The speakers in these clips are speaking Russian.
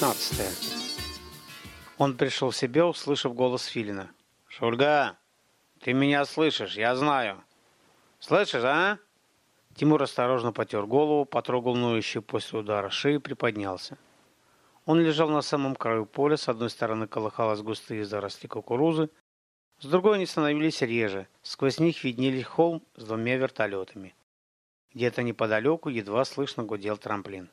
Глава 15. Он пришел в себя, услышав голос Филина. «Шульга, ты меня слышишь, я знаю. Слышишь, а?» Тимур осторожно потер голову, потрогал ноющую после удара шею и приподнялся. Он лежал на самом краю поля, с одной стороны колыхалась густые заросли кукурузы, с другой они становились реже, сквозь них виднелись холм с двумя вертолетами. Где-то неподалеку едва слышно гудел трамплин.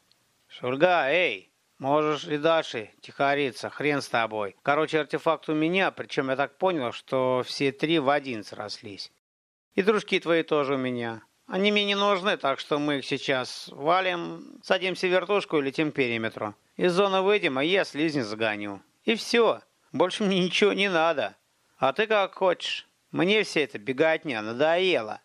«Шульга, эй!» Можешь и дальше тихориться, хрен с тобой. Короче, артефакт у меня, причем я так понял, что все три в один срослись. И дружки твои тоже у меня. Они мне не нужны, так что мы их сейчас валим, садимся в вертушку и летим периметру. Из зоны выйдем, а я слизни загоню. И все. Больше мне ничего не надо. А ты как хочешь. Мне все это беготня надоело.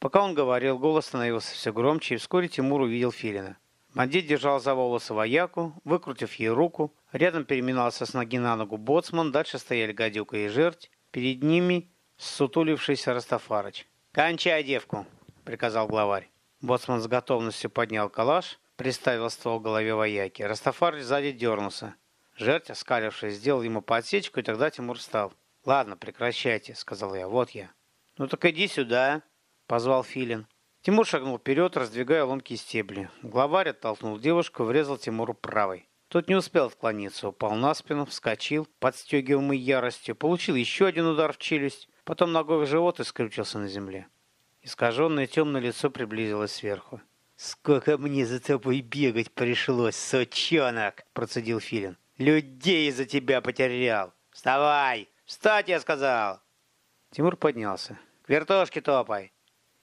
Пока он говорил, голос становился все громче, и вскоре Тимур увидел Филина. Бандит держал за волосы вояку, выкрутив ей руку. Рядом переминался с ноги на ногу боцман, дальше стояли гадюка и жерть. Перед ними сутулившийся Растафарыч. «Кончай девку!» — приказал главарь. Боцман с готовностью поднял калаш, приставил ствол к голове вояки. Растафарыч сзади дернулся. Жерть, оскалившись, сделал ему подсечку, и тогда Тимур встал. «Ладно, прекращайте», — сказал я. «Вот я». «Ну так иди сюда», — позвал Филин. Тимур шагнул вперед, раздвигая ломкие стебли. Главарь оттолкнул девушку, врезал Тимуру правой. Тот не успел отклониться, упал на спину, вскочил, подстегиваемый яростью, получил еще один удар в челюсть, потом ногой в живот и скрючился на земле. Искаженное темное лицо приблизилось сверху. «Сколько мне за тобой бегать пришлось, сучонок!» – процедил Филин. «Людей за тебя потерял! Вставай! Встать, я сказал!» Тимур поднялся. «К вертушке топай!»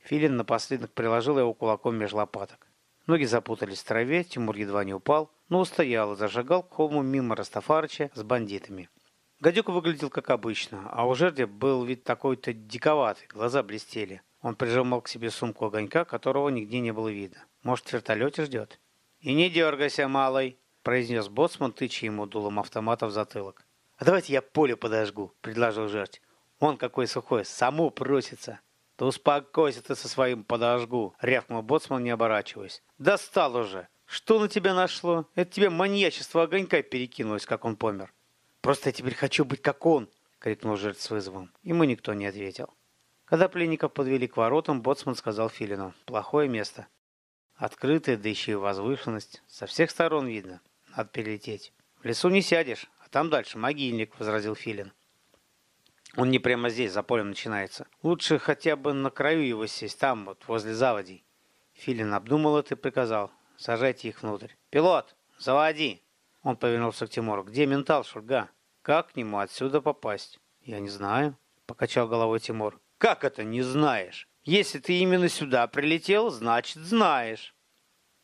Филин напоследок приложил его кулаком меж лопаток. Ноги запутались в траве, Тимур едва не упал, но устоял и зажигал к мимо Растафарыча с бандитами. Гадюк выглядел как обычно, а у жерди был вид такой-то диковатый, глаза блестели. Он прижимал к себе сумку огонька, которого нигде не было видно. Может, в вертолете ждет? «И не дергайся, малый!» – произнес боцман, тыча ему дулом автомата в затылок. «А давайте я поле подожгу», – предложил жерть. «Он какой сухой, саму просится». «Да успокойся ты со своим подожгу!» — рявкнул боцман, не оборачиваясь. «Достал уже! Что на тебя нашло? Это тебе маньячество огонька перекинулось, как он помер!» «Просто я теперь хочу быть как он!» — крикнул жертв с вызовом. Ему никто не ответил. Когда пленников подвели к воротам, боцман сказал Филину. «Плохое место. Открытое, да еще и возвышенность. Со всех сторон видно. Надо перелететь. В лесу не сядешь, а там дальше могильник», — возразил Филин. Он не прямо здесь, за полем начинается. Лучше хотя бы на краю его сесть, там вот, возле заводей. Филин обдумал это и приказал. Сажайте их внутрь. «Пилот, заводи!» Он повернулся к Тимуру. «Где ментал, Шурга? Как к нему отсюда попасть?» «Я не знаю», — покачал головой Тимур. «Как это не знаешь? Если ты именно сюда прилетел, значит, знаешь».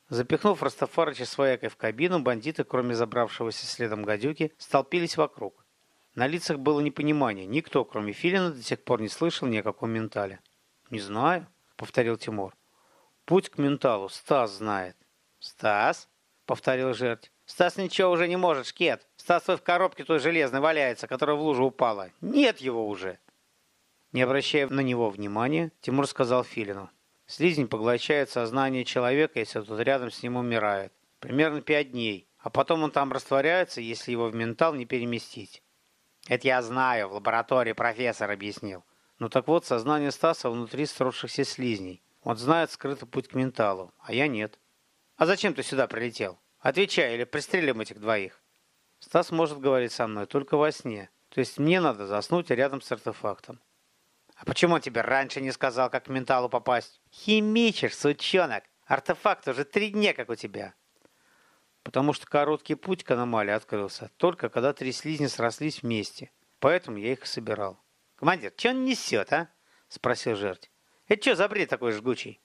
Запихнув Растафарыча с воякой в кабину, бандиты, кроме забравшегося следом гадюки, столпились вокруг. На лицах было непонимание. Никто, кроме Филина, до сих пор не слышал ни о каком ментале. «Не знаю», — повторил Тимур. «Путь к менталу Стас знает». «Стас?» — повторил жертв. «Стас ничего уже не может, шкет. Стас твой в коробке той железной валяется, которая в лужу упала. Нет его уже!» Не обращая на него внимания, Тимур сказал Филину. Слизень поглощает сознание человека, если тот рядом с ним умирает. Примерно пять дней. А потом он там растворяется, если его в ментал не переместить. Это я знаю, в лаборатории профессор объяснил. Ну так вот, сознание Стаса внутри сросшихся слизней. Он знает скрытый путь к менталу, а я нет. А зачем ты сюда прилетел? Отвечай, или пристрелим этих двоих. Стас может говорить со мной только во сне. То есть мне надо заснуть рядом с артефактом. А почему тебе раньше не сказал, как к менталу попасть? Химичишь, сучонок. Артефакт уже три дня, как у тебя потому что короткий путь к аномалии открылся только когда три слизни срослись вместе. Поэтому я их и собирал. «Командир, что он несет, а?» – спросил жертв. «Это что за бред такой жгучий?»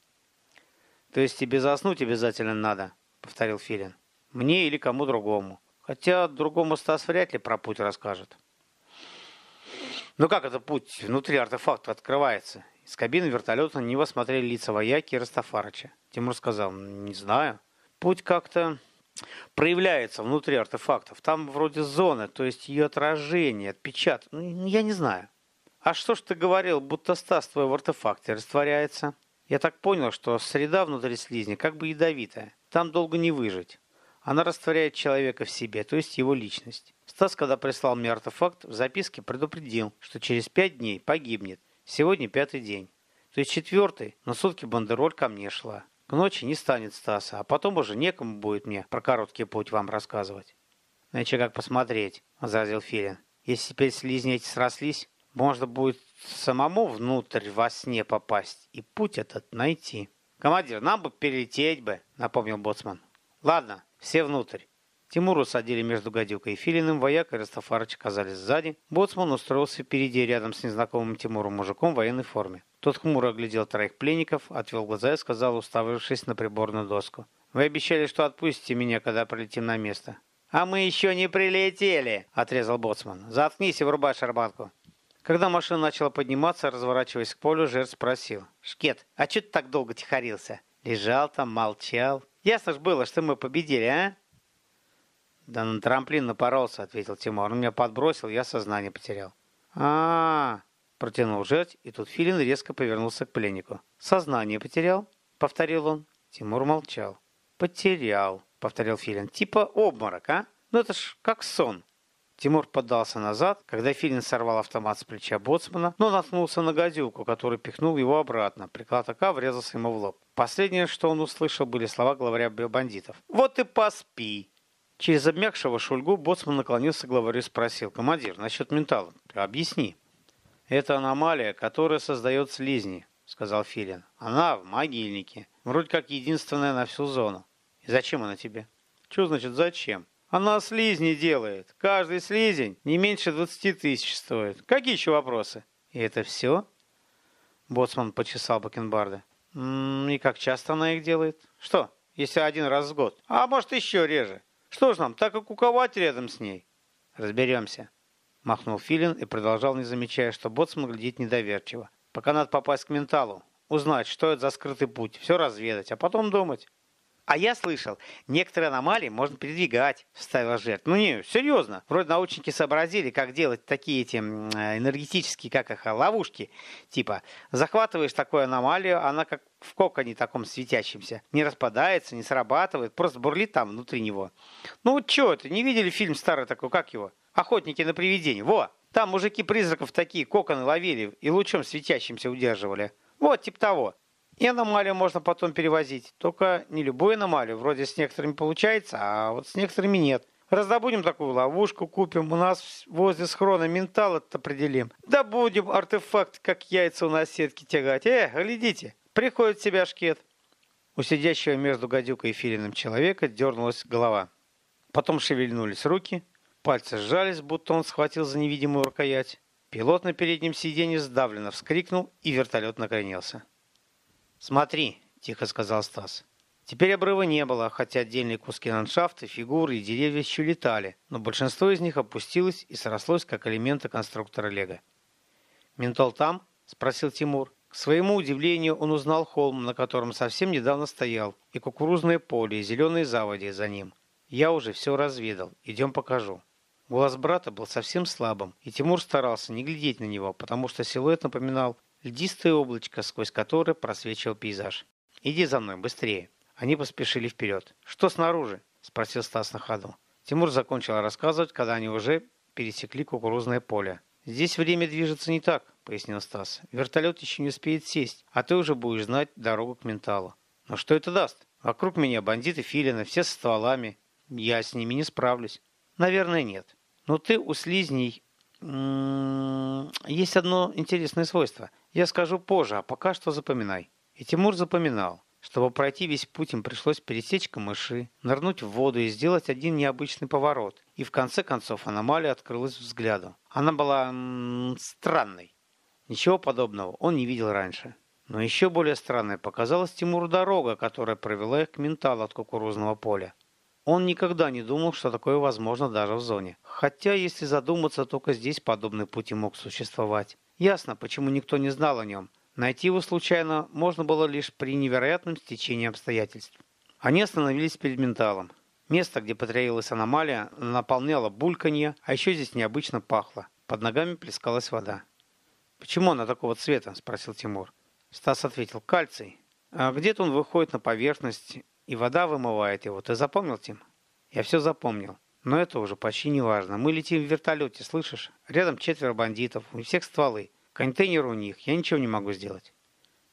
«То есть тебе заснуть обязательно надо?» – повторил Филин. «Мне или кому другому. Хотя другому Стас вряд ли про путь расскажет». «Ну как это путь внутри артефакта открывается?» Из кабины вертолета на него смотрели лица вояки и Растафарыча. Тимур сказал, «Не знаю. Путь как-то проявляется внутри артефактов. Там вроде зоны, то есть ее отражение, отпечаток. Ну, я не знаю. А что ж ты говорил, будто Стас твой в артефакте растворяется? Я так понял, что среда внутри слизни как бы ядовитая. Там долго не выжить. Она растворяет человека в себе, то есть его личность. Стас, когда прислал мне артефакт, в записке предупредил, что через пять дней погибнет. Сегодня пятый день. То есть четвертый, но сутки бандероль ко мне шла. К ночи не станет Стаса, а потом уже некому будет мне про короткий путь вам рассказывать. Иначе как посмотреть, возразил Филин. Если теперь слизни эти срослись, можно будет самому внутрь во сне попасть и путь этот найти. Командир, нам бы перелететь бы, напомнил боцман. Ладно, все внутрь. Тимуру садили между гадюкой и филиным, вояк и Растафарыч оказались сзади. Боцман устроился впереди, рядом с незнакомым Тимуром мужиком в военной форме. Тот хмуро оглядел троих пленников, отвел глаза и сказал, уставившись на приборную доску. «Вы обещали, что отпустите меня, когда прилетим на место». «А мы еще не прилетели!» — отрезал боцман. «Заткнись и врубай шарманку». Когда машина начала подниматься, разворачиваясь к полю, Жер спросил. «Шкет, а что ты так долго тихорился? Лежал там, молчал. Ясно ж было, что мы победили, а?» «Да на трамплин напоролся», — ответил Тимур. «Он меня подбросил, я сознание потерял». «А-а-а!» — протянул жерть, и тут Филин резко повернулся к пленнику. «Сознание потерял?» — повторил он. Тимур молчал. «Потерял», — повторил Филин. «Типа обморок, а? Ну это ж как сон». Тимур поддался назад, когда Филин сорвал автомат с плеча боцмана, но наткнулся на гадюку, который пихнул его обратно. Приклад АК врезался ему в лоб. Последнее, что он услышал, были слова главаря бандитов. «Вот и поспи!» Через обмякшего шульгу боцман наклонился к главарю и спросил. «Командир, насчет ментала. Объясни». «Это аномалия, которая создает слизни», — сказал Филин. «Она в могильнике. Вроде как единственная на всю зону. И зачем она тебе?» «Что значит зачем?» «Она слизни делает. Каждый слизень не меньше 20 тысяч стоит. Какие еще вопросы?» «И это все?» Боцман почесал Бакенбарда. «И как часто она их делает?» «Что, если один раз в год?» «А может, еще реже?» Что ж нам, так и куковать рядом с ней? Разберемся. Махнул Филин и продолжал, не замечая, что Боцман глядит недоверчиво. Пока надо попасть к менталу, узнать, что это за скрытый путь, все разведать, а потом думать. А я слышал, некоторые аномалии можно передвигать, вставила жертв. Ну не, серьезно. Вроде научники сообразили, как делать такие эти энергетические, как их, ловушки. Типа, захватываешь такую аномалию, она как в коконе таком светящемся. Не распадается, не срабатывает, просто бурлит там внутри него. Ну вот что это, не видели фильм старый такой, как его? Охотники на привидения. Во! Там мужики призраков такие коконы ловили и лучом светящимся удерживали. Вот, типа того. И аномалию можно потом перевозить. Только не любую аномалию. Вроде с некоторыми получается, а вот с некоторыми нет. Раздобудем такую ловушку, купим. У нас возле схрона ментал это определим. Да будем артефакт, как яйца у нас сетки тягать. Э, глядите, приходит в себя шкет. У сидящего между гадюкой и филиным человека дернулась голова. Потом шевельнулись руки, пальцы сжались, будто он схватил за невидимую рукоять. Пилот на переднем сиденье сдавленно вскрикнул, и вертолет накренился. «Смотри», — тихо сказал Стас. Теперь обрыва не было, хотя отдельные куски ландшафта, фигуры и деревья еще летали, но большинство из них опустилось и срослось, как элементы конструктора Лего. «Ментол там?» — спросил Тимур. К своему удивлению он узнал холм, на котором совсем недавно стоял, и кукурузное поле, и зеленые заводи за ним. «Я уже все разведал. Идем покажу». Голос брата был совсем слабым, и Тимур старался не глядеть на него, потому что силуэт напоминал льдистое облачко, сквозь которое просвечивал пейзаж. «Иди за мной, быстрее!» Они поспешили вперед. «Что снаружи?» – спросил Стас на ходу. Тимур закончил рассказывать, когда они уже пересекли кукурузное поле. «Здесь время движется не так», – пояснил Стас. «Вертолет еще не успеет сесть, а ты уже будешь знать дорогу к менталу». «Но что это даст? Вокруг меня бандиты филины, все со стволами. Я с ними не справлюсь». «Наверное, нет. Но ты у слизней есть одно интересное свойство. Я скажу позже, а пока что запоминай. И Тимур запоминал. Чтобы пройти весь путь, им пришлось пересечь камыши, нырнуть в воду и сделать один необычный поворот. И в конце концов аномалия открылась взгляду. Она была странной. Ничего подобного он не видел раньше. Но еще более странной показалась Тимуру дорога, которая провела их к менталу от кукурузного поля. Он никогда не думал, что такое возможно даже в зоне. Хотя, если задуматься, только здесь подобный путь мог существовать. Ясно, почему никто не знал о нем. Найти его случайно можно было лишь при невероятном стечении обстоятельств. Они остановились перед менталом. Место, где потроилась аномалия, наполняло бульканье, а еще здесь необычно пахло. Под ногами плескалась вода. «Почему она такого цвета?» – спросил Тимур. Стас ответил. «Кальций. А где-то он выходит на поверхность, и вода вымывает его. Ты запомнил, Тим?» Я все запомнил. Но это уже почти не важно. Мы летим в вертолете, слышишь? Рядом четверо бандитов, у всех стволы. Контейнер у них, я ничего не могу сделать.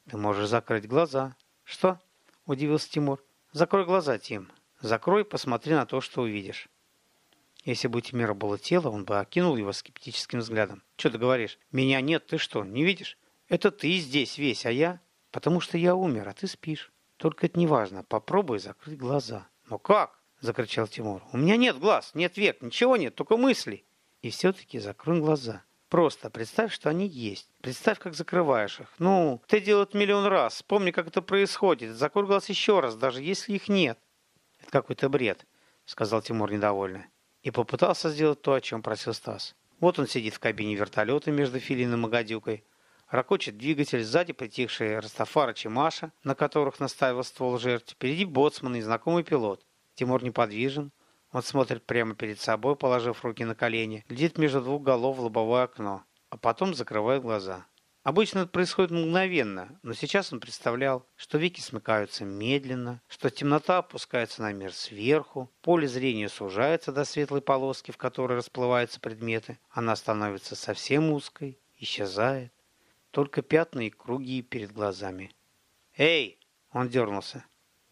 Ты можешь закрыть глаза. Что? Удивился Тимур. Закрой глаза, Тим. Закрой, посмотри на то, что увидишь. Если бы у Тимира было тело, он бы окинул его скептическим взглядом. Что ты говоришь? Меня нет, ты что, не видишь? Это ты здесь весь, а я? Потому что я умер, а ты спишь. Только это не важно. Попробуй закрыть глаза. Но как? Закричал Тимур. У меня нет глаз, нет век, ничего нет, только мысли. И все-таки закрой глаза. Просто представь, что они есть. Представь, как закрываешь их. Ну, ты делал это миллион раз. Вспомни, как это происходит. Закрой глаз еще раз, даже если их нет. Это какой-то бред, сказал Тимур недовольно и попытался сделать то, о чем просил Стас. Вот он сидит в кабине вертолета между Филином и Гадюкой, ракочет двигатель, сзади притихшие Растафарыч и Маша, на которых наставил ствол жертв, впереди боцман и знакомый пилот. Тимур неподвижен, он смотрит прямо перед собой, положив руки на колени, глядит между двух голов в лобовое окно, а потом закрывает глаза. Обычно это происходит мгновенно, но сейчас он представлял, что веки смыкаются медленно, что темнота опускается на мир сверху, поле зрения сужается до светлой полоски, в которой расплываются предметы, она становится совсем узкой, исчезает, только пятна и круги перед глазами. «Эй!» — он дернулся.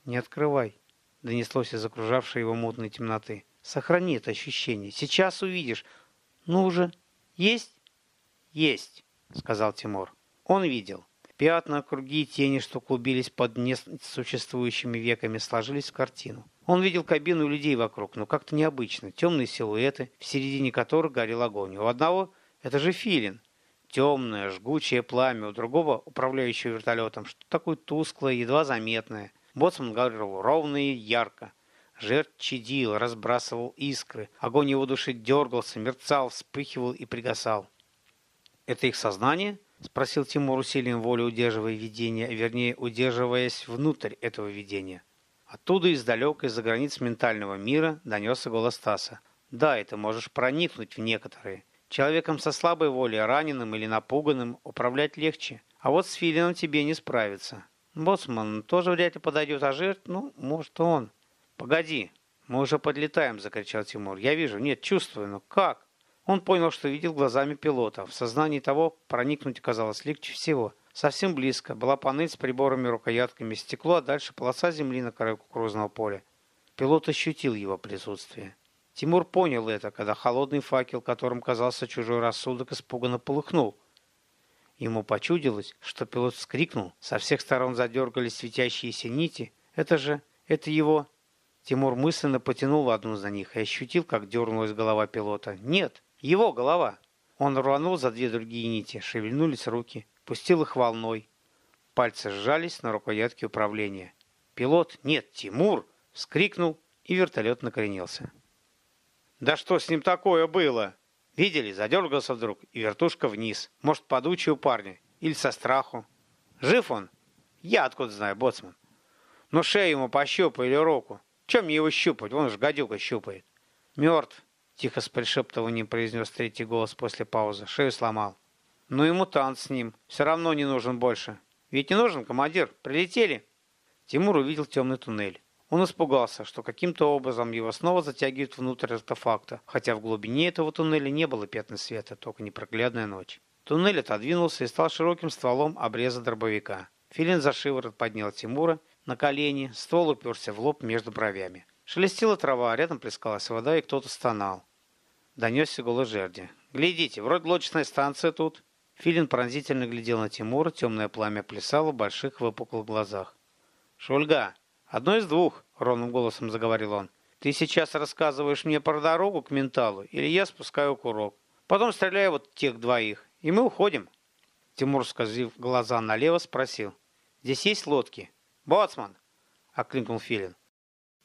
«Не открывай!» — донеслось из окружавшей его мутной темноты. «Сохрани это ощущение. Сейчас увидишь. Ну уже. Есть?» «Есть!» — сказал Тимур. Он видел. Пятна, круги и тени, что клубились под несуществующими веками, сложились в картину. Он видел кабину людей вокруг, но как-то необычно. Темные силуэты, в середине которых горел огонь. У одного это же филин. Темное, жгучее пламя, у другого, управляющего вертолетом, что такое тусклое, едва заметное. Боцман говорил ровно и ярко. Жертв чадил, разбрасывал искры. Огонь его души дергался, мерцал, вспыхивал и пригасал. «Это их сознание?» — спросил Тимур усилием воли, удерживая видение, вернее, удерживаясь внутрь этого видения. Оттуда издалека, из-за границ ментального мира, донесся голос Стаса. «Да, это можешь проникнуть в некоторые. Человеком со слабой волей, раненым или напуганным, управлять легче. А вот с Филином тебе не справиться. Боцман тоже вряд ли подойдет, а жертв, ну, может, он». «Погоди, мы уже подлетаем», — закричал Тимур. «Я вижу, нет, чувствую, но как?» Он понял, что видел глазами пилота. В сознании того проникнуть оказалось легче всего. Совсем близко была панель с приборами, рукоятками, стекло, а дальше полоса земли на краю кукурузного поля. Пилот ощутил его присутствие. Тимур понял это, когда холодный факел, которым казался чужой рассудок, испуганно полыхнул. Ему почудилось, что пилот вскрикнул, со всех сторон задергались светящиеся нити. Это же, это его... Тимур мысленно потянул одну за них и ощутил, как дернулась голова пилота. Нет, его голова. Он рванул за две другие нити, шевельнулись руки, пустил их волной. Пальцы сжались на рукоятке управления. Пилот, нет, Тимур, вскрикнул, и вертолет накренился. «Да что с ним такое было?» Видели, задергался вдруг, и вертушка вниз. Может, подучий у парня, или со страху. Жив он? Я откуда знаю, боцман. Ну, шею ему пощупай или руку. Чем мне его щупать? Вон уж гадюка щупает. Мертв. Тихо с пришептыванием произнес третий голос после паузы. Шею сломал. Ну и мутант с ним. Все равно не нужен больше. Ведь не нужен, командир. Прилетели. Тимур увидел темный туннель. Он испугался, что каким-то образом его снова затягивают внутрь артефакта, хотя в глубине этого туннеля не было пятна света, только непроглядная ночь. Туннель отодвинулся и стал широким стволом обреза дробовика. Филин за шиворот поднял Тимура на колени, ствол уперся в лоб между бровями. Шелестела трава, рядом плескалась вода, и кто-то стонал. Донесся голос жерди. «Глядите, вроде лодочная станция тут». Филин пронзительно глядел на Тимура, темное пламя плясало в больших выпуклых глазах. «Шульга, одно из двух», — ровным голосом заговорил он. «Ты сейчас рассказываешь мне про дорогу к менталу, или я спускаю курок. Потом стреляю вот тех двоих, и мы уходим». Тимур, сказав глаза налево, спросил. «Здесь есть лодки?» «Боцман!» — окликнул Филин.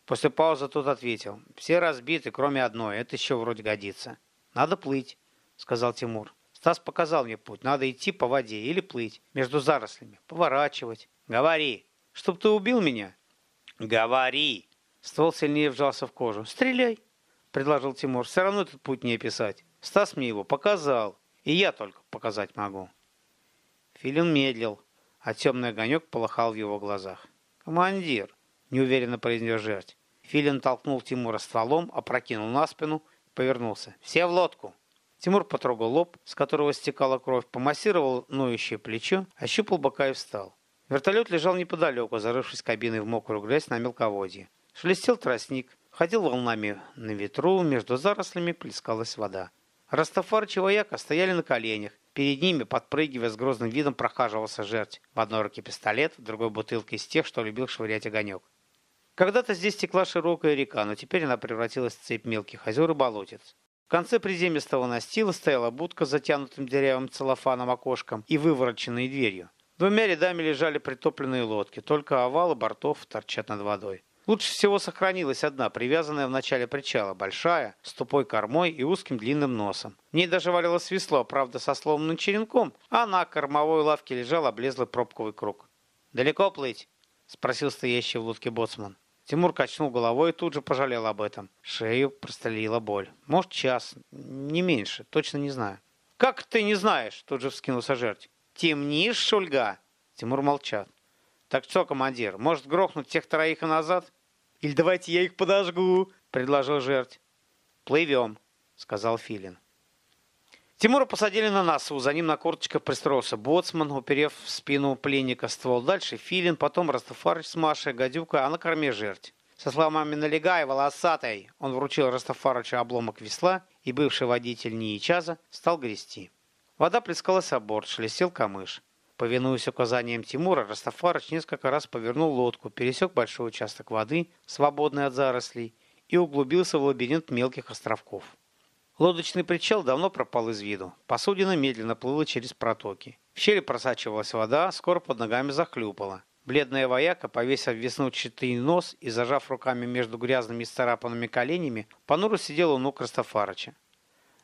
После паузы тот ответил. «Все разбиты, кроме одной. Это еще вроде годится». «Надо плыть», — сказал Тимур. Стас показал мне путь. Надо идти по воде или плыть между зарослями, поворачивать. «Говори! Чтоб ты убил меня?» «Говори!» Ствол сильнее вжался в кожу. «Стреляй!» — предложил Тимур. «Все равно этот путь не описать. Стас мне его показал, и я только показать могу». Филин медлил, а темный огонек полыхал в его глазах. «Командир!» — неуверенно произнес жертв. Филин толкнул Тимура стволом, опрокинул на спину, повернулся. «Все в лодку!» Тимур потрогал лоб, с которого стекала кровь, помассировал ноющее плечо, ощупал бока и встал. Вертолет лежал неподалеку, зарывшись кабиной в мокрую грязь на мелководье. Шелестел тростник, ходил волнами на ветру, между зарослями плескалась вода. Растафарыч и вояка стояли на коленях. Перед ними, подпрыгивая с грозным видом, прохаживался жерть. В одной руке пистолет, в другой бутылка из тех, что любил швырять огонек. Когда-то здесь текла широкая река, но теперь она превратилась в цепь мелких озер и болотец. В конце приземистого настила стояла будка с затянутым деревом целлофаном окошком и вывороченной дверью. Двумя рядами лежали притопленные лодки, только овалы бортов торчат над водой. Лучше всего сохранилась одна, привязанная в начале причала, большая, с тупой кормой и узким длинным носом. В ней даже валялось весло, правда, со сломанным черенком, а на кормовой лавке лежал облезлый пробковый круг. «Далеко плыть?» — спросил стоящий в лодке боцман. Тимур качнул головой и тут же пожалел об этом. Шею прострелила боль. Может, час, не меньше, точно не знаю. «Как ты не знаешь?» — тут же вскинулся жерть. «Темнишь, Шульга?» Тимур молчал. «Так что, командир, может грохнуть тех троих и назад?» «Или давайте я их подожгу», — предложил жерть. «Плывем», — сказал Филин. Тимура посадили на носу, за ним на корточках пристроился боцман, уперев в спину пленника ствол. Дальше Филин, потом Растафарыч с Машей, Гадюка, а на корме жерть. Со словами «налегай, волосатой!» он вручил Растафарычу обломок весла, и бывший водитель Ниичаза стал грести. Вода плескалась о борт, шелестел камыш. Повинуясь указаниям Тимура, Растафарыч несколько раз повернул лодку, пересек большой участок воды, свободный от зарослей, и углубился в лабиринт мелких островков. Лодочный причал давно пропал из виду. Посудина медленно плыла через протоки. В щели просачивалась вода, скоро под ногами захлюпала. Бледная вояка, повесив веснущатый нос и зажав руками между грязными и царапанными коленями, понуро сидела у ног Растафарыча.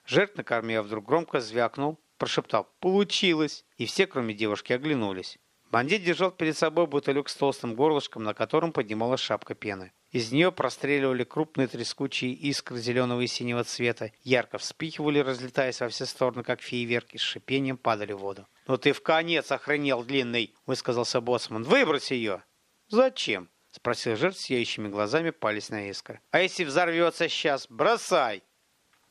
Жертв на корме вдруг громко звякнул, прошептал «Получилось!» И все, кроме девушки, оглянулись. Бандит держал перед собой бутылек с толстым горлышком, на котором поднималась шапка пены. Из нее простреливали крупные трескучие искры зеленого и синего цвета, ярко вспихивали, разлетаясь во все стороны, как фейерверки, с шипением падали в воду. «Ну ты в конец охренел, длинный!» — высказался боссман. «Выбрось ее!» «Зачем?» — спросил жертв сияющими глазами, пались на искры. «А если взорвется сейчас? Бросай!»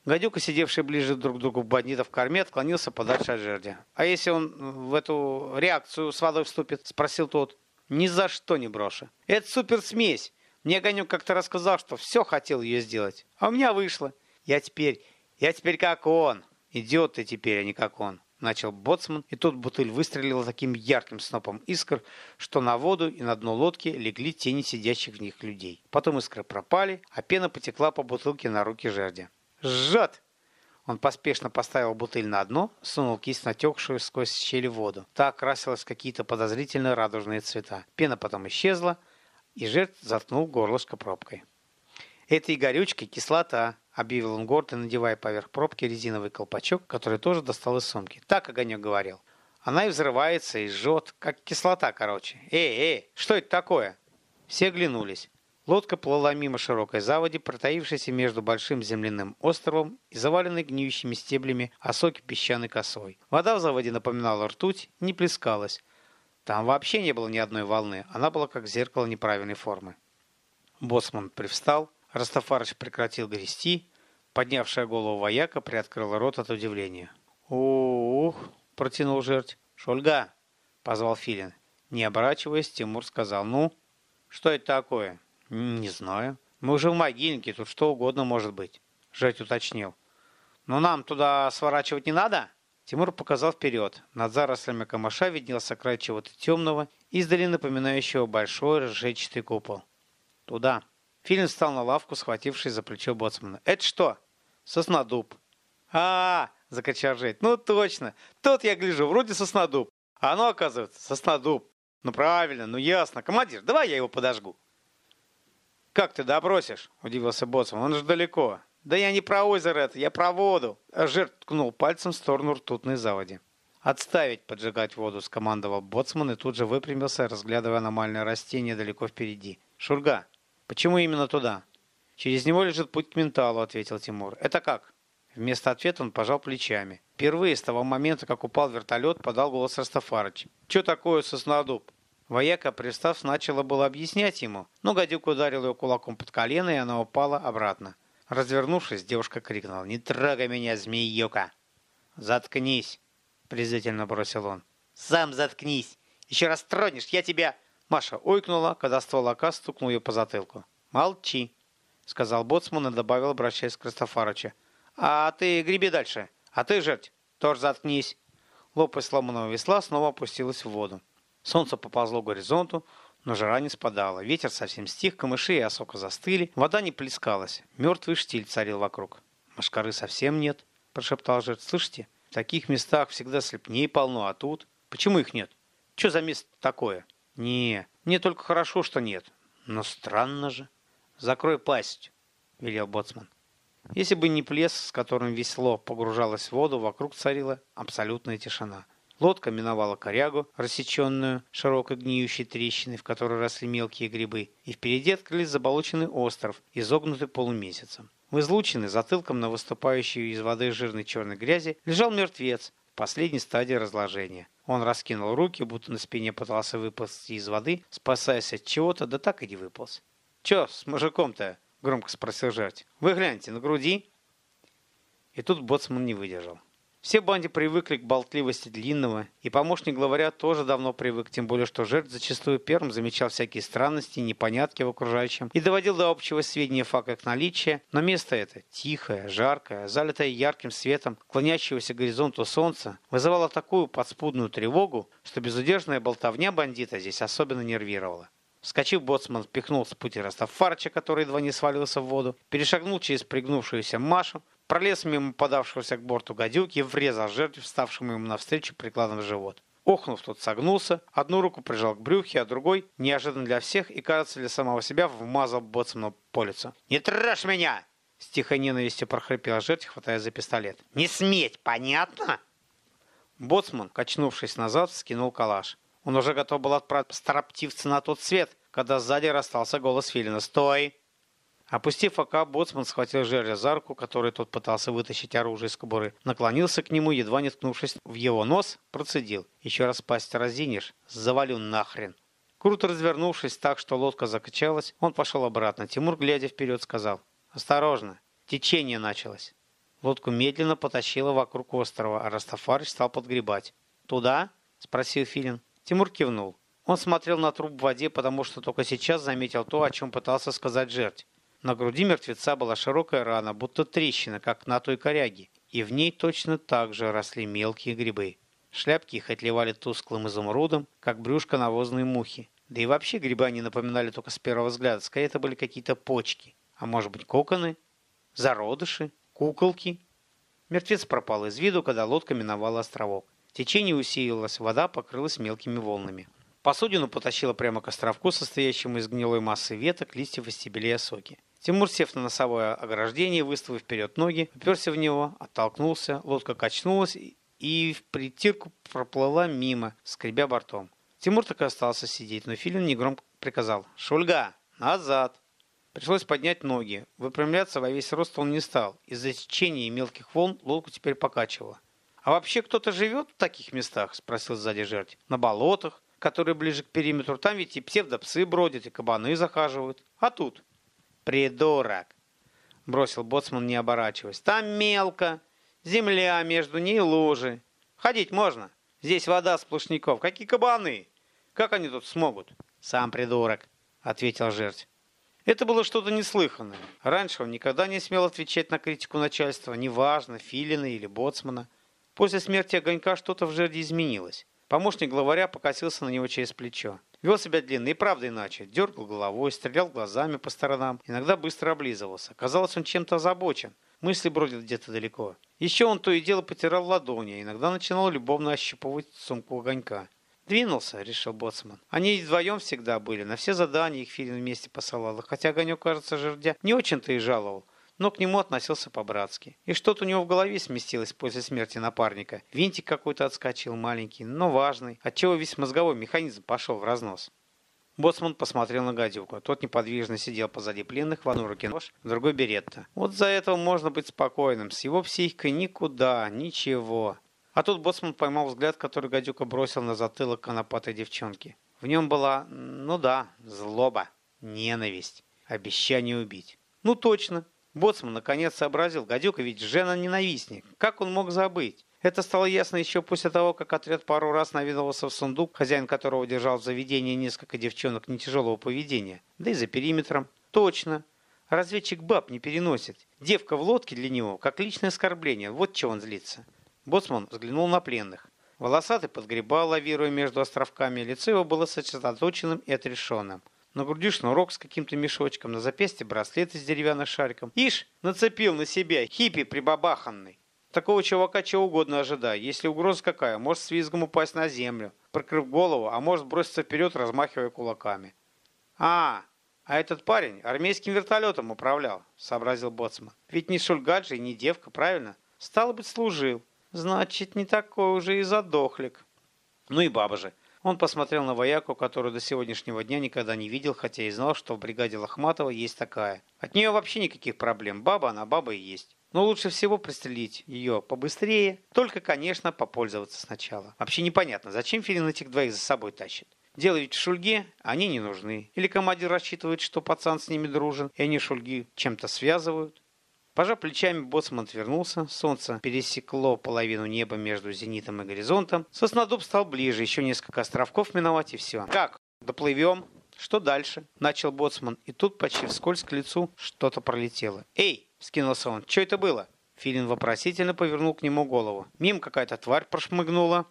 Гадюка, сидевший ближе друг к другу бандитов в корме, отклонился подальше от жерди. «А если он в эту реакцию с водой вступит?» — спросил тот. «Ни за что не брошу. Это суперсмесь. Мне Огонек как-то рассказал, что все хотел ее сделать. А у меня вышло. Я теперь... Я теперь как он. Идиот ты теперь, а не как он. Начал боцман, и тут бутыль выстрелила таким ярким снопом искр, что на воду и на дно лодки легли тени сидящих в них людей. Потом искры пропали, а пена потекла по бутылке на руки жерди. «Жжет!» Он поспешно поставил бутыль на дно, сунул кисть натекшую сквозь щели воду. Та окрасилась какие-то подозрительно радужные цвета. Пена потом исчезла, и жертв заткнул горлышко пробкой. «Это и горючка, кислота», — объявил он гордо, надевая поверх пробки резиновый колпачок, который тоже достал из сумки. Так Огонек говорил. Она и взрывается, и жжет, как кислота, короче. «Эй, эй, что это такое?» Все оглянулись. Лодка плыла мимо широкой заводи, протаившейся между большим земляным островом и заваленной гниющими стеблями осоки песчаной косой. Вода в заводе напоминала ртуть, не плескалась, там вообще не было ни одной волны, она была как зеркало неправильной формы. Боссман привстал, Растафарыч прекратил грести, поднявшая голову вояка приоткрыла рот от удивления. «Ух!» – протянул жерть. «Шульга!» – позвал Филин. Не оборачиваясь, Тимур сказал, «Ну, что это такое?» «Не знаю. Мы уже в могильнике, тут что угодно может быть», – жерть уточнил. «Но нам туда сворачивать не надо?» Тимур показал вперед. Над зарослями камыша виднелся край чего-то темного, издали напоминающего большой разжечатый купол. «Туда». Филин встал на лавку, схватившись за плечо боцмана. «Это что?» «Соснодуб». «А-а-а!» — закричал Жейд. «Ну точно! Тут я гляжу, вроде соснодуб. А оно, оказывается, соснодуб. Ну правильно, ну ясно. Командир, давай я его подожгу». «Как ты добросишь?» — удивился боцман. «Он же далеко». «Да я не про озеро это, я про воду!» Жертв ткнул пальцем в сторону ртутной заводи. «Отставить поджигать воду!» – скомандовал боцман и тут же выпрямился, разглядывая аномальное растение далеко впереди. «Шурга, почему именно туда?» «Через него лежит путь к менталу», – ответил Тимур. «Это как?» Вместо ответа он пожал плечами. Впервые с того момента, как упал вертолет, подал голос Растафарыч. «Че такое соснодуб?» Вояка, пристав, начала было объяснять ему, но гадюк ударил ее кулаком под колено, и она упала обратно. Развернувшись, девушка крикнула «Не трогай меня, змеюка!» «Заткнись!» — презрительно бросил он. «Сам заткнись! Еще раз тронешь, я тебя...» Маша ойкнула, когда ствол ока стукнул ее по затылку. «Молчи!» — сказал боцман и добавил, обращаясь к Крастофарычу. «А ты греби дальше! А ты, жерть, тоже заткнись!» Лопасть сломанного весла снова опустилась в воду. Солнце поползло к горизонту, но жара не спадала. Ветер совсем стих, камыши и осока застыли, вода не плескалась. Мертвый штиль царил вокруг. «Машкары совсем нет», — прошептал жертв. «Слышите, в таких местах всегда слепней полно, а тут... Почему их нет? Что за место такое?» «Не, мне только хорошо, что нет. Но странно же». «Закрой пасть», — велел боцман. Если бы не плес, с которым весло погружалось в воду, вокруг царила абсолютная тишина. Лодка миновала корягу, рассеченную широкой гниющей трещиной, в которой росли мелкие грибы, и впереди открылись заболоченный остров, изогнутый полумесяцем. В излучине, затылком на выступающей из воды жирной черной грязи, лежал мертвец в последней стадии разложения. Он раскинул руки, будто на спине пытался выползти из воды, спасаясь от чего-то, да так и не выполз. «Че с мужиком-то?» громко спросил жерть. «Вы гляньте, на груди!» И тут боцман не выдержал. Все банди привыкли к болтливости длинного, и помощник главаря тоже давно привык, тем более, что жертв зачастую первым замечал всякие странности и непонятки в окружающем и доводил до общего сведения факт их наличия, но место это, тихое, жаркое, залитое ярким светом, клонящегося к горизонту солнца, вызывало такую подспудную тревогу, что безудержная болтовня бандита здесь особенно нервировала. Вскочив, боцман впихнул с пути Растафарыча, который едва не свалился в воду, перешагнул через пригнувшуюся Машу, пролез мимо подавшегося к борту гадюки и врезал жертве, вставшему ему навстречу прикладом в живот. Охнув, тот согнулся, одну руку прижал к брюхе, а другой, неожиданно для всех и, кажется, для самого себя, вмазал боцману по лицу. «Не трожь меня!» С тихой ненавистью прохрипел жертв, хватая за пистолет. «Не сметь, понятно?» Боцман, качнувшись назад, скинул калаш. Он уже готов был отправить строптивца на тот свет, когда сзади расстался голос Филина. «Стой!» Опустив ока, боцман схватил Жерля за руку, который тот пытался вытащить оружие из кобуры, наклонился к нему, едва не ткнувшись в его нос, процедил. «Еще раз пасть разинешь, завалю нахрен!» Круто развернувшись так, что лодка закачалась, он пошел обратно. Тимур, глядя вперед, сказал «Осторожно, течение началось». Лодку медленно потащило вокруг острова, а Растафарыч стал подгребать. «Туда?» – спросил Филин. Тимур кивнул. Он смотрел на труп в воде, потому что только сейчас заметил то, о чем пытался сказать жертв. На груди мертвеца была широкая рана, будто трещина, как на той коряге, и в ней точно так же росли мелкие грибы. Шляпки их отливали тусклым изумрудом, как брюшко навозной мухи. Да и вообще грибы они напоминали только с первого взгляда. Скорее, это были какие-то почки. А может быть, коконы? Зародыши? Куколки? Мертвец пропал из виду, когда лодка миновала островок. Течение усилилось, вода покрылась мелкими волнами. Посудину потащило прямо к островку, состоящему из гнилой массы веток, листьев и стебелей осоки. Тимур, сев на носовое ограждение, выставив вперед ноги, уперся в него, оттолкнулся, лодка качнулась и в притирку проплыла мимо, скребя бортом. Тимур так и остался сидеть, но Филин негромко приказал «Шульга! Назад!». Пришлось поднять ноги. Выпрямляться во весь рост он не стал. Из-за течения мелких волн лодку теперь покачивало. «А вообще кто-то живет в таких местах?» – спросил сзади жертв. «На болотах, которые ближе к периметру. Там ведь и псевдопсы бродят, и кабаны захаживают. А тут?» «Придурок!» – бросил боцман, не оборачиваясь. «Там мелко, земля, между ней лужи. Ходить можно. Здесь вода сплошняков. Какие кабаны? Как они тут смогут?» «Сам придурок», – ответил жертв. Это было что-то неслыханное. Раньше он никогда не смел отвечать на критику начальства, неважно, Филина или Боцмана. После смерти Огонька что-то в жерди изменилось. Помощник главаря покосился на него через плечо. Вел себя длинно и правда иначе. Дергал головой, стрелял глазами по сторонам, иногда быстро облизывался. Казалось, он чем-то озабочен. Мысли бродят где-то далеко. Еще он то и дело потирал ладони, а иногда начинал любовно ощупывать сумку огонька. «Двинулся», — решил Боцман. Они вдвоем всегда были, на все задания их Филин вместе посылал, хотя огонек, кажется, жердя не очень-то и жаловал но к нему относился по-братски. И что-то у него в голове сместилось после смерти напарника. Винтик какой-то отскочил, маленький, но важный, отчего весь мозговой механизм пошел в разнос. Боцман посмотрел на гадюку. Тот неподвижно сидел позади пленных, в одной руке нож, в другой беретта. Вот за этого можно быть спокойным. С его психикой никуда, ничего. А тут Боцман поймал взгляд, который гадюка бросил на затылок конопатой девчонки. В нем была, ну да, злоба, ненависть, обещание убить. Ну точно. Боцман наконец сообразил, гадюка ведь жена-ненавистник. Как он мог забыть? Это стало ясно еще после того, как отряд пару раз наведывался в сундук, хозяин которого держал в заведении несколько девчонок не тяжелого поведения, да и за периметром. Точно. Разведчик баб не переносит. Девка в лодке для него, как личное оскорбление. Вот чего он злится. Боцман взглянул на пленных. Волосатый подгребал, лавируя между островками. Лицо его было сосредоточенным и отрешенным. На груди шнурок с каким-то мешочком, на запястье браслет с деревянным шариком. Ишь, нацепил на себя, хиппи прибабаханный. Такого чувака чего угодно ожидай. Если угроза какая, может с визгом упасть на землю, прикрыв голову, а может броситься вперед, размахивая кулаками. «А, а этот парень армейским вертолетом управлял», — сообразил Боцман. «Ведь не Шульгаджи не девка, правильно? Стало быть, служил. Значит, не такой уже и задохлик». Ну и баба же. Он посмотрел на вояку, которую до сегодняшнего дня никогда не видел, хотя и знал, что в бригаде Лохматова есть такая. От нее вообще никаких проблем. Баба она баба и есть. Но лучше всего пристрелить ее побыстрее, только, конечно, попользоваться сначала. Вообще непонятно, зачем Филин этих двоих за собой тащит. Дело ведь в шульге, они не нужны. Или командир рассчитывает, что пацан с ними дружен, и они шульги чем-то связывают. Пожав плечами, боцман отвернулся. Солнце пересекло половину неба между зенитом и горизонтом. Соснодуб стал ближе, еще несколько островков миновать и все. «Как? Доплывем?» «Что дальше?» – начал боцман, и тут почти вскользь к лицу что-то пролетело. «Эй!» – скинулся он. «Что это было?» Филин вопросительно повернул к нему голову. Мим какая-то тварь прошмыгнула.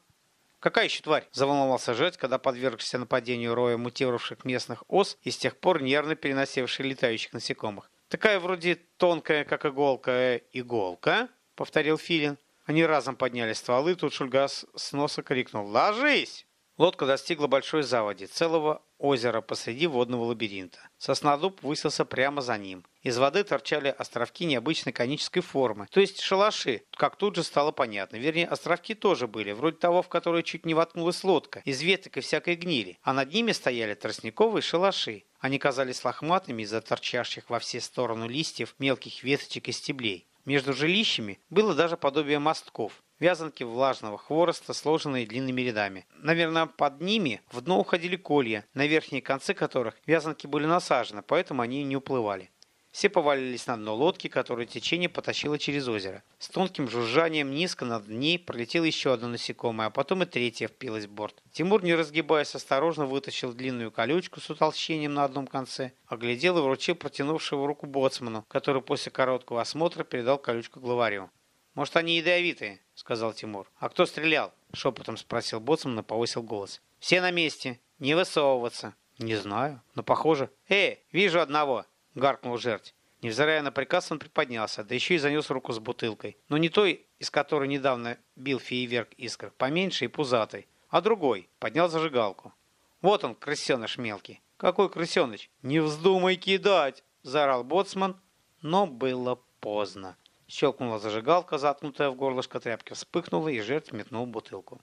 «Какая еще тварь?» – заволновался Жать, когда подвергся нападению роя мутировавших местных ос и с тех пор нервно переносивших летающих насекомых. «Такая вроде тонкая, как иголка, иголка», – повторил Филин. Они разом подняли стволы, тут Шульгас с носа крикнул «Ложись!». Лодка достигла большой заводи, целого озера посреди водного лабиринта. Соснодуб высился прямо за ним. Из воды торчали островки необычной конической формы, то есть шалаши, как тут же стало понятно. Вернее, островки тоже были, вроде того, в который чуть не воткнулась лодка, из веток и всякой гнили, а над ними стояли тростниковые шалаши. Они казались лохматыми из-за торчащих во все стороны листьев, мелких веточек и стеблей. Между жилищами было даже подобие мостков, вязанки влажного хвороста, сложенные длинными рядами. Наверное, под ними в дно уходили колья, на верхние концы которых вязанки были насажены, поэтому они не уплывали. Все повалились на дно лодки, которую течение потащило через озеро. С тонким жужжанием низко над ней пролетело еще одно насекомое, а потом и третье впилось в борт. Тимур, не разгибаясь, осторожно вытащил длинную колючку с утолщением на одном конце, оглядел и вручил протянувшего руку боцману, который после короткого осмотра передал колючку главарю. «Может, они ядовитые?» — сказал Тимур. «А кто стрелял?» — шепотом спросил боцман и повысил голос. «Все на месте. Не высовываться». «Не знаю, но похоже». «Эй, вижу одного!» — гаркнул жерть. Невзирая на приказ, он приподнялся, да еще и занес руку с бутылкой. Но не той, из которой недавно бил фейерверк искр, поменьше и пузатой, а другой. Поднял зажигалку. «Вот он, крысеныш мелкий». «Какой крысеныч?» «Не вздумай кидать!» – заорал боцман, но было поздно. Щелкнула зажигалка, заткнутая в горлышко тряпки, вспыхнула, и жертв метнул бутылку.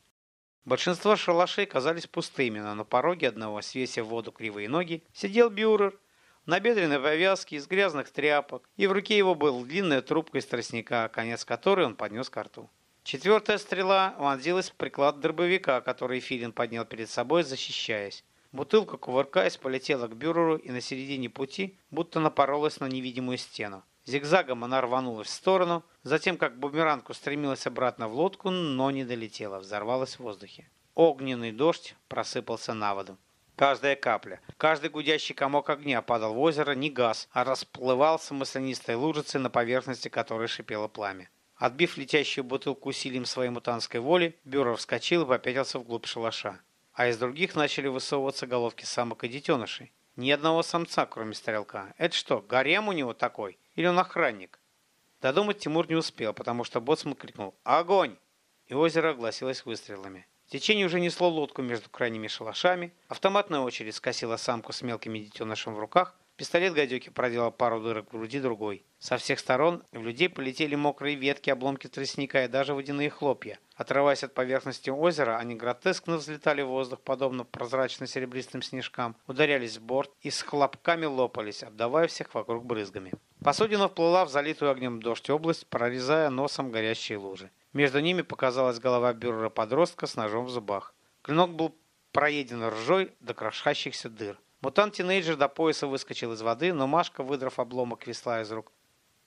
Большинство шалашей казались пустыми, но на пороге одного, свесив в воду кривые ноги, сидел бюрер – на бедренной повязке из грязных тряпок, и в руке его был длинная трубка из тростника, конец которой он поднес к рту. Четвертая стрела вонзилась в приклад дробовика, который Филин поднял перед собой, защищаясь. Бутылка, кувыркаясь, полетела к бюреру и на середине пути будто напоролась на невидимую стену. Зигзагом она рванулась в сторону, затем как бумеранг устремилась обратно в лодку, но не долетела, взорвалась в воздухе. Огненный дождь просыпался на воду. Каждая капля, каждый гудящий комок огня падал в озеро не газ, а расплывался маслянистой лужицей, на поверхности которой шипело пламя. Отбив летящую бутылку усилием своей мутанской воли, Бюро вскочил и попятился вглубь шалаша. А из других начали высовываться головки самок и детенышей. Ни одного самца, кроме стрелка. Это что, гарем у него такой? Или он охранник? Додумать Тимур не успел, потому что боцман крикнул «Огонь!» И озеро огласилось выстрелами. Течение уже несло лодку между крайними шалашами. Автоматная очередь скосила самку с мелкими детенышем в руках. Пистолет гадюки проделал пару дырок в груди другой. Со всех сторон в людей полетели мокрые ветки, обломки тростника и даже водяные хлопья. Отрываясь от поверхности озера, они гротескно взлетали в воздух, подобно прозрачно-серебристым снежкам, ударялись в борт и с хлопками лопались, обдавая всех вокруг брызгами. Посудина вплыла в залитую огнем дождь область, прорезая носом горящие лужи. Между ними показалась голова бюрера подростка с ножом в зубах. Клинок был проедена ржой до крошащихся дыр. Мутант-тинейджер до пояса выскочил из воды, но Машка, выдрав обломок весла из рук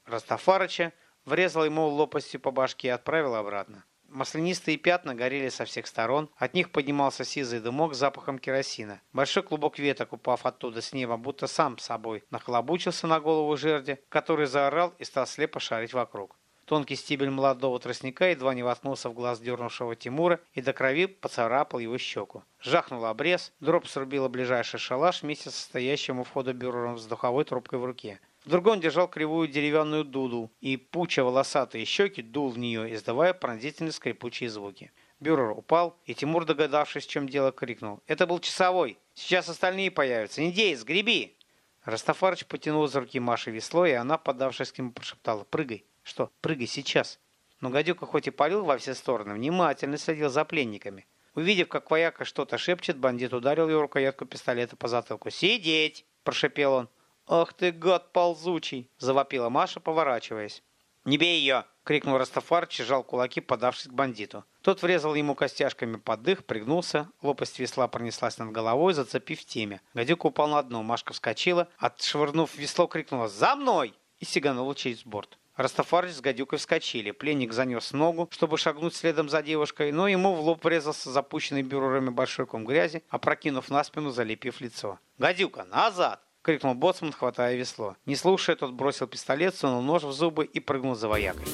Растафарыча, врезала ему лопастью по башке и отправила обратно. Маслянистые пятна горели со всех сторон, от них поднимался сизый дымок с запахом керосина. Большой клубок веток, упав оттуда с неба, будто сам собой нахлобучился на голову жерди, который заорал и стал слепо шарить вокруг. Тонкий стебель молодого тростника едва не воткнулся в глаз дернувшего Тимура и до крови поцарапал его щеку. Жахнул обрез, дробь срубила ближайший шалаш вместе с стоящим у входа бюрером с духовой трубкой в руке. В другом держал кривую деревянную дуду, и, пуча волосатые щеки, дул в нее, издавая пронзительные скрипучие звуки. Бюрер упал, и Тимур, догадавшись, в чем дело, крикнул. «Это был часовой! Сейчас остальные появятся! Индеец, греби!» Растафарыч потянул за руки Маши весло, и она, подавшись к нему, прошептала «Прыгай!» Что, прыгай сейчас. Но гадюка хоть и палил во все стороны, внимательно следил за пленниками. Увидев, как вояка что-то шепчет, бандит ударил его рукоятку пистолета по затылку. «Сидеть!» – прошепел он. «Ах ты, гад ползучий!» – завопила Маша, поворачиваясь. «Не бей ее!» – крикнул Растафарыч и сжал кулаки, подавшись к бандиту. Тот врезал ему костяшками под дых, пригнулся, лопасть весла пронеслась над головой, зацепив теме. Гадюка упал на дно, Машка вскочила, отшвырнув весло, крикнула «За мной!» и сиганула через борт. Растафарыч с гадюкой вскочили. Пленник занес ногу, чтобы шагнуть следом за девушкой, но ему в лоб врезался запущенный бюрерами большой ком грязи, опрокинув на спину, залепив лицо. «Гадюка, назад!» — крикнул боцман, хватая весло. Не слушая, тот бросил пистолет, сунул нож в зубы и прыгнул за воякой.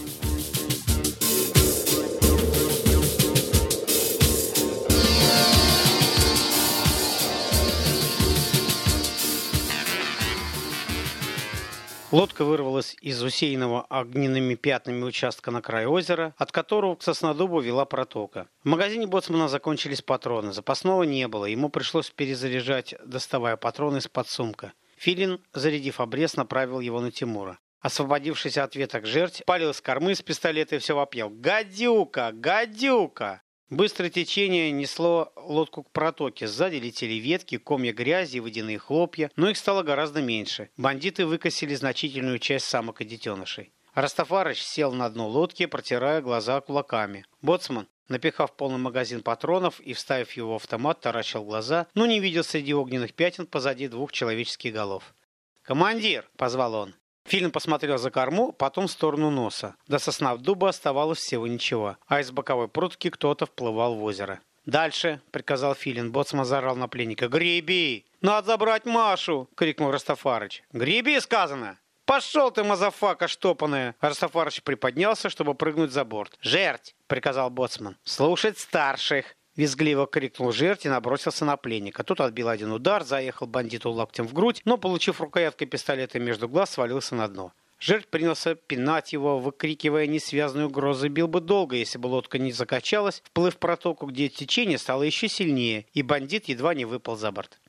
Лодка вырвалась из усеянного огненными пятнами участка на край озера, от которого к Соснодубу вела протока. В магазине боцмана закончились патроны. Запасного не было, ему пришлось перезаряжать, доставая патроны из-под сумка. Филин, зарядив обрез, направил его на Тимура. Освободившись от веток жерть, палил с кормы с пистолета и все вопил. «Гадюка! Гадюка!» Быстрое течение несло лодку к протоке. Сзади летели ветки, комья грязи и водяные хлопья, но их стало гораздо меньше. Бандиты выкосили значительную часть самок и детенышей. Растафарыч сел на дно лодки, протирая глаза кулаками. Боцман, напихав полный магазин патронов и вставив его в автомат, таращил глаза, но не видел среди огненных пятен позади двух человеческих голов. «Командир!» – позвал он. Филин посмотрел за корму, потом в сторону носа. До сосна в дуба оставалось всего ничего, а из боковой протоки кто-то вплывал в озеро. «Дальше!» — приказал Филин. Боцман заорал на пленника. «Греби! Надо забрать Машу!» — крикнул Растафарыч. «Греби!» — сказано! «Пошел ты, motherfucker штопанная!» Растафарыч приподнялся, чтобы прыгнуть за борт. «Жердь!» — приказал Боцман. «Слушать старших!» Визгливо крикнул Жердь и набросился на пленника. Тот отбил один удар, заехал бандиту локтем в грудь, но, получив рукояткой пистолета между глаз, свалился на дно. Жертв принялся пинать его, выкрикивая несвязную угрозу. Бил бы долго, если бы лодка не закачалась, вплыв в протоку, где течение стало еще сильнее, и бандит едва не выпал за борт.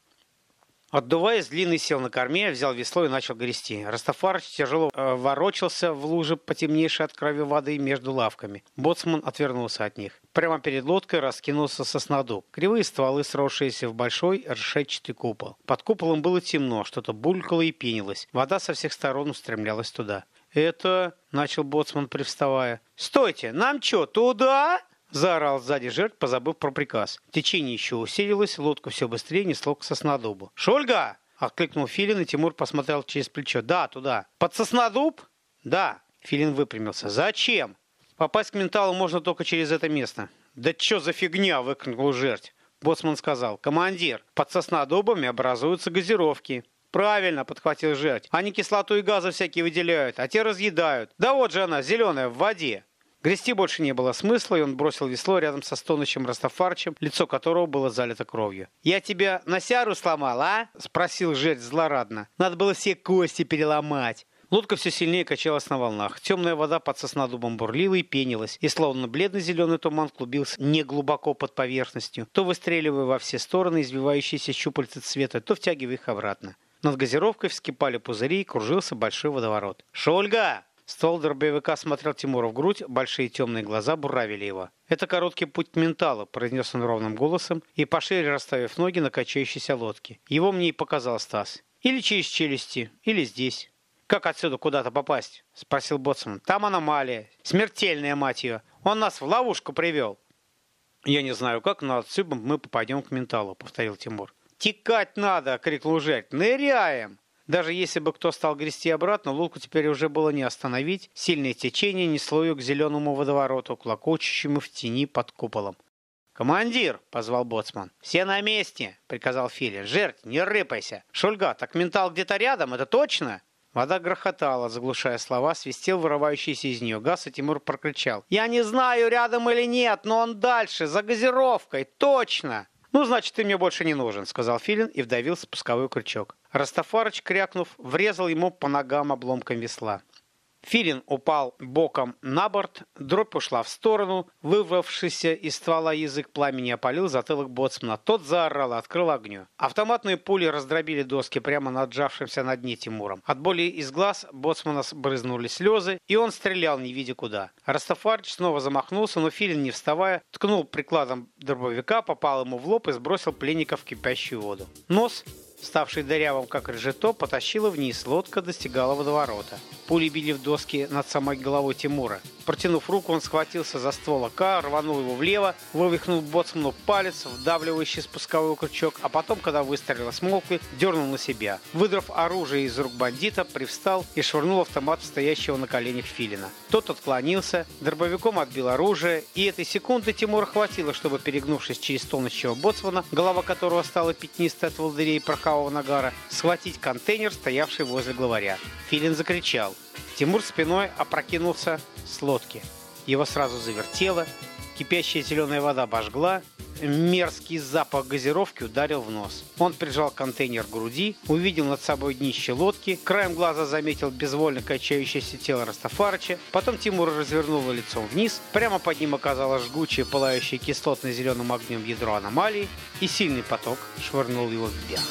Отдуваясь, Длинный сел на корме, взял весло и начал грести. Растафарыч тяжело э, ворочался в луже, потемнейшей от крови воды между лавками. Боцман отвернулся от них. Прямо перед лодкой раскинулся соснодуб. Кривые стволы, сросшиеся в большой решетчатый купол. Под куполом было темно, что-то булькало и пенилось. Вода со всех сторон устремлялась туда. «Это...» — начал Боцман, привставая. «Стойте! Нам что, туда?» Заорал сзади жертв, позабыв про приказ. Течение еще усилилось, лодку все быстрее несло к соснодубу. «Шульга!» — откликнул Филин, и Тимур посмотрел через плечо. «Да, туда». «Под соснодуб?» «Да». Филин выпрямился. «Зачем?» «Попасть к менталу можно только через это место». «Да что за фигня?» — выкрикнул жертв. Боцман сказал. «Командир, под соснодубами образуются газировки». «Правильно», — подхватил жертв. «Они кислоту и газы всякие выделяют, а те разъедают. Да вот же она, зеленая, в воде». Грести больше не было смысла, и он бросил весло рядом со стонущим Растафарчем, лицо которого было залито кровью. «Я тебя на сяру сломал, а?» — спросил жертв злорадно. «Надо было все кости переломать». Лодка все сильнее качалась на волнах. Темная вода под соснодубом бурлила и пенилась, и словно бледно-зеленый туман клубился неглубоко под поверхностью, то выстреливая во все стороны извивающиеся щупальца цвета, то втягивая их обратно. Над газировкой вскипали пузыри и кружился большой водоворот. «Шольга!» Ствол дробовика смотрел Тимура в грудь, большие темные глаза буравили его. «Это короткий путь к менталу», — произнес он ровным голосом и пошире расставив ноги на качающейся лодке. Его мне и показал Стас. «Или через челюсти, или здесь». «Как отсюда куда-то попасть?» — спросил Боцман. «Там аномалия. Смертельная, мать ее. Он нас в ловушку привел». «Я не знаю как, но отсюда мы попадем к менталу», — повторил Тимур. «Текать надо!» — крикнул Жерть. «Ныряем!» Даже если бы кто стал грести обратно, лодку теперь уже было не остановить. Сильное течение несло ее к зеленому водовороту, клокочущему в тени под куполом. «Командир!» — позвал боцман. «Все на месте!» — приказал Филин. «Жерть, не рыпайся!» «Шульга, так ментал где-то рядом, это точно?» Вода грохотала, заглушая слова, свистел вырывающийся из нее газ, и Тимур прокричал. «Я не знаю, рядом или нет, но он дальше, за газировкой, точно!» «Ну, значит, ты мне больше не нужен», — сказал Филин и вдавил спусковой крючок. Растафарыч, крякнув, врезал ему по ногам обломком весла. Филин упал боком на борт, дробь ушла в сторону, вырвавшийся из ствола язык пламени опалил затылок боцмана. Тот заорал и открыл огню. Автоматные пули раздробили доски прямо над сжавшимся на дне Тимуром. От боли из глаз боцмана брызнули слезы, и он стрелял, не видя куда. Растафарыч снова замахнулся, но Филин, не вставая, ткнул прикладом дробовика, попал ему в лоб и сбросил пленника в кипящую воду. Нос ставший дырявым, как решето, потащила вниз. Лодка достигала водоворота. Пули били в доски над самой головой Тимура. Протянув руку, он схватился за ствол АК, рванул его влево, вывихнул боцману палец, вдавливающий спусковой крючок, а потом, когда выстрелы смолкли, дернул на себя. Выдрав оружие из рук бандита, привстал и швырнул автомат стоящего на коленях Филина. Тот отклонился, дробовиком отбил оружие, и этой секунды Тимура хватило, чтобы, перегнувшись через тонущего боцмана, голова которого стала пятнистой от волдырей и порохового нагара, схватить контейнер, стоявший возле главаря. Филин закричал. Тимур спиной опрокинулся с лодки. Его сразу завертело, кипящая зеленая вода обожгла, мерзкий запах газировки ударил в нос. Он прижал контейнер к груди, увидел над собой днище лодки, краем глаза заметил безвольно качающееся тело Растафарыча, потом Тимур развернул его лицом вниз, прямо под ним оказалось жгучее, пылающее кислотно-зеленым огнем ядро аномалии, и сильный поток швырнул его вверх.